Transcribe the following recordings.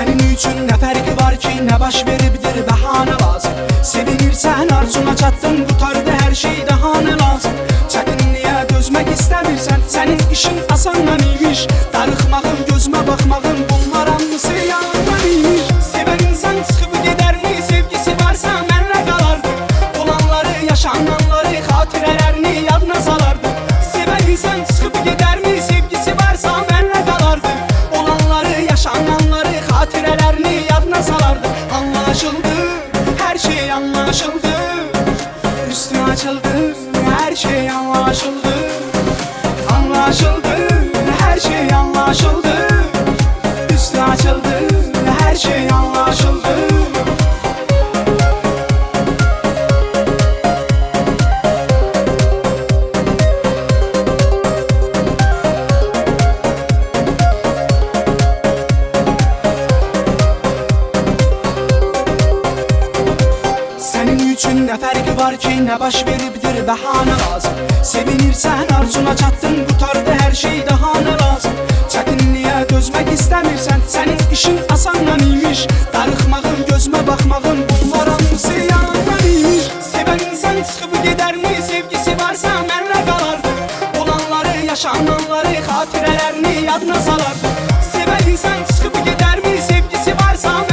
Sənin üçün nə fərqi var ki, nə baş veribdir bəhanə lazım? Sevinirsən arzuna çatdın, qutardı hər şey dəhanə lazım. Çətinliyə dözmək istəmirsən, sənin işin asanla imiş Darıxmağın, gözmə baxmağın anlaşıldı Üstü açıldı her şey anlaşıldı. Anlaşıldı her şey anlaşıldı üçün nə fərqi var ki, nə baş veribdir bəhanə lazım. Sevinirsən arzuna çatdın, qutardı hər şey daha nə lazım? Çətinliyə dözmək istəmirsən, sənin işin asanla imiş Darıxmağın, gözmə baxmağın, bunlar hamısı yanından imiş Sevən insan çıxıb gedərmi, sevgisi varsa mənlə qalardı Olanları, yaşananları, xatirələrini yadına salardı. Sevən insan çıxıb gedərmi, sevgisi varsa mənlə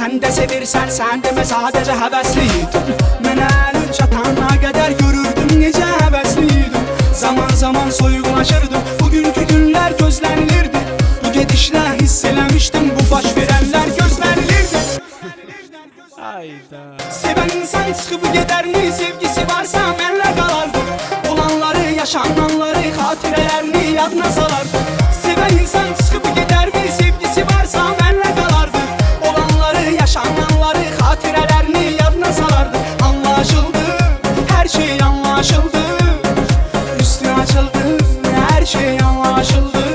sen de sevirsen sen deme sadece hevesliydin Mənə əlin çatana qədər görürdüm necə həvəsliydin Zaman zaman soyuqlaşırdım bugünkü günlər gözlənilirdi işle hisselemiştim bu baş verenler göz verilirdi Hayda. Seven insan çıkıp gider mi? Sevgisi varsa benle kalardı. Olanları yaşananları hatirelerini yadına salardı. Seven insan çıkıp gider mi? Sevgisi varsa benle kalardı. Olanları yaşananları hatirelerini yadına salardı. Anlaşıldı her şey anlaşıldı. Üstü açıldı her şey anlaşıldı.